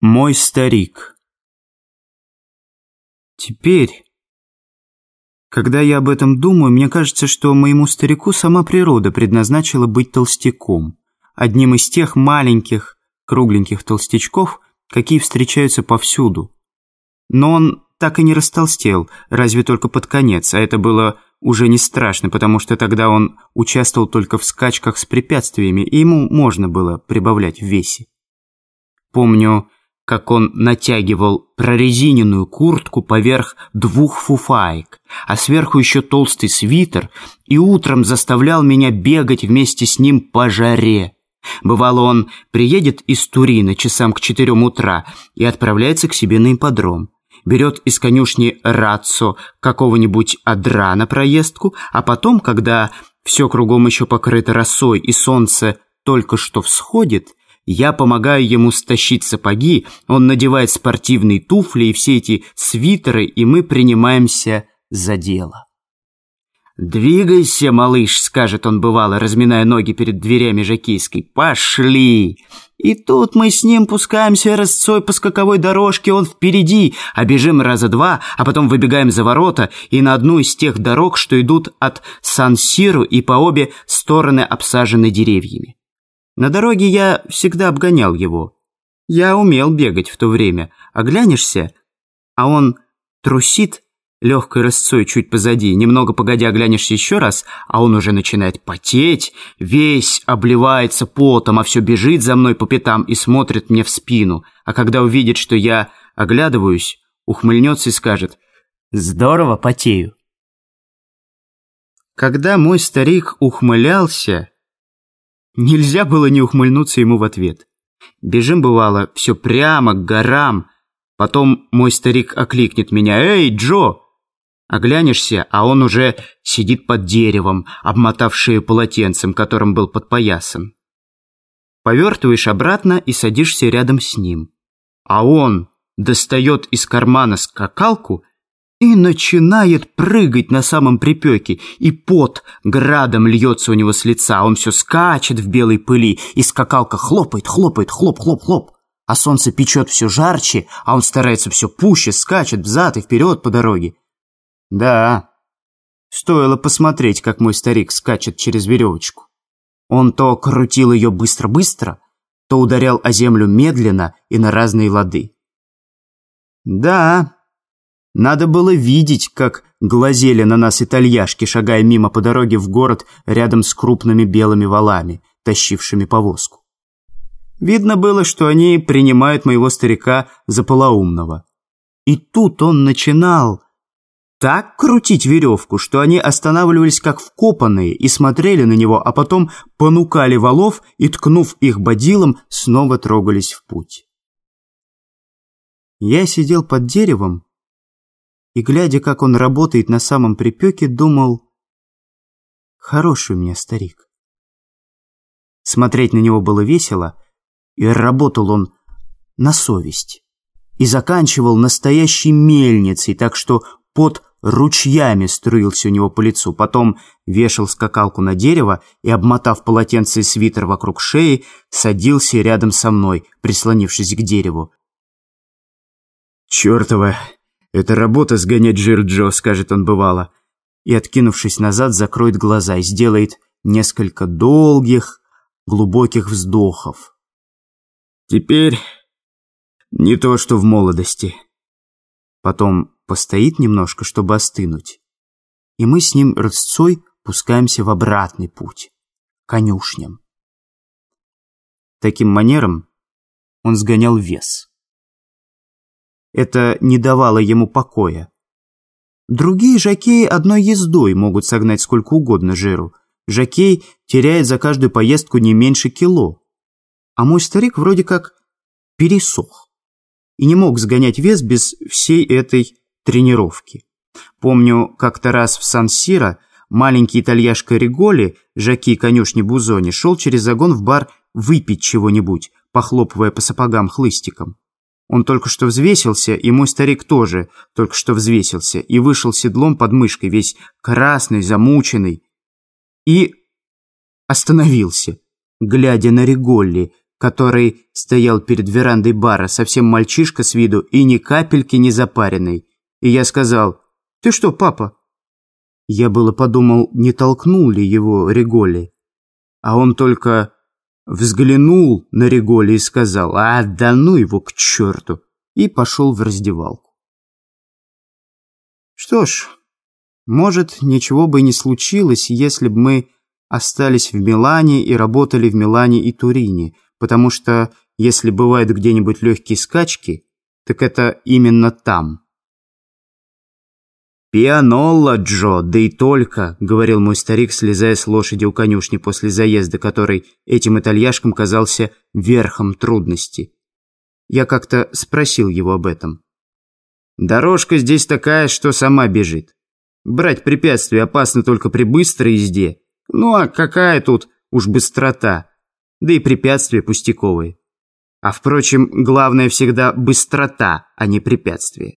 Мой старик. Теперь, когда я об этом думаю, мне кажется, что моему старику сама природа предназначила быть толстяком, одним из тех маленьких, кругленьких толстячков, какие встречаются повсюду. Но он так и не растолстел, разве только под конец, а это было уже не страшно, потому что тогда он участвовал только в скачках с препятствиями, и ему можно было прибавлять в весе. Помню, как он натягивал прорезиненную куртку поверх двух фуфаек, а сверху еще толстый свитер, и утром заставлял меня бегать вместе с ним по жаре. Бывало, он приедет из Турина часам к четырем утра и отправляется к себе на ипподром. Берет из конюшни рацо какого-нибудь адра на проездку, а потом, когда все кругом еще покрыто росой и солнце только что всходит, я помогаю ему стащить сапоги, он надевает спортивные туфли и все эти свитеры, и мы принимаемся за дело. «Двигайся, малыш», — скажет он бывало, разминая ноги перед дверями жакейской. «Пошли!» И тут мы с ним пускаемся рысцой по скаковой дорожке, он впереди, а бежим раза два, а потом выбегаем за ворота и на одну из тех дорог, что идут от Сан-Сиру и по обе стороны обсажены деревьями. На дороге я всегда обгонял его. Я умел бегать в то время. Оглянешься, а он трусит легкой рысцой чуть позади. Немного погодя оглянешься еще раз, а он уже начинает потеть, весь обливается потом, а все бежит за мной по пятам и смотрит мне в спину. А когда увидит, что я оглядываюсь, ухмыльнется и скажет «Здорово потею». Когда мой старик ухмылялся, Нельзя было не ухмыльнуться ему в ответ. Бежим, бывало, все прямо к горам. Потом мой старик окликнет меня «Эй, Джо!» Оглянешься, а он уже сидит под деревом, обмотав полотенцем, которым был подпоясан. Повертываешь обратно и садишься рядом с ним. А он достает из кармана скакалку и начинает прыгать на самом припеке, и пот градом льется у него с лица, он все скачет в белой пыли, и скакалка хлопает, хлопает, хлоп-хлоп-хлоп. А солнце печет все жарче, а он старается все пуще, скачет взад и вперед по дороге. Да, стоило посмотреть, как мой старик скачет через веревочку. Он то крутил ее быстро-быстро, то ударял о землю медленно и на разные лады. Да, надо было видеть, как глазели на нас итальяшки, шагая мимо по дороге в город рядом с крупными белыми валами, тащившими повозку. Видно было, что они принимают моего старика за полоумного. И тут он начинал так крутить веревку, что они останавливались как вкопанные и смотрели на него, а потом понукали валов и, ткнув их бодилом, снова трогались в путь. Я сидел под деревом и, глядя, как он работает на самом припеке, думал, хороший у меня старик. Смотреть на него было весело, и работал он на совесть. И заканчивал настоящей мельницей, так что под ручьями струился у него по лицу. Потом вешал скакалку на дерево и, обмотав полотенце и свитер вокруг шеи, садился рядом со мной, прислонившись к дереву. «Чёртова «Это работа сгонять жир, Джо», — скажет он бывало. И, откинувшись назад, закроет глаза и сделает несколько долгих, глубоких вздохов. Теперь не то, что в молодости. Потом постоит немножко, чтобы остынуть. И мы с ним рысцой пускаемся в обратный путь, конюшням. Таким манером он сгонял вес. Это не давало ему покоя. Другие жакеи одной ездой могут согнать сколько угодно жиру. Жакей теряет за каждую поездку не меньше кило. А мой старик вроде как пересох. И не мог сгонять вес без всей этой тренировки. Помню, как-то раз в Сан-Сиро маленький итальяшка Риголи, жаки конюшни Бузони, шел через загон в бар выпить чего-нибудь, похлопывая по сапогам хлыстиком. Он только что взвесился, и мой старик тоже только что взвесился, и вышел седлом под мышкой, весь красный, замученный, и остановился, глядя на Реголли, который стоял перед верандой бара, совсем мальчишка с виду и ни капельки не запаренный. И я сказал, «Ты что, папа?» Я было подумал, не толкнул ли его Реголи. А он только взглянул на Реголи и сказал, «А, да ну его к черту!» и пошел в раздевалку. Что ж, может, ничего бы не случилось, если бы мы остались в Милане и работали в Милане и Турине, потому что если бывают где-нибудь легкие скачки, так это именно там. «Пианолла, Джо, да и только», — говорил мой старик, слезая с лошади у конюшни после заезда, который этим итальяшкам казался верхом трудности. Я как-то спросил его об этом. «Дорожка здесь такая, что сама бежит. Брать препятствия опасно только при быстрой езде. Ну а какая тут уж быстрота? Да и препятствия пустяковые. А впрочем, главное всегда быстрота, а не препятствие.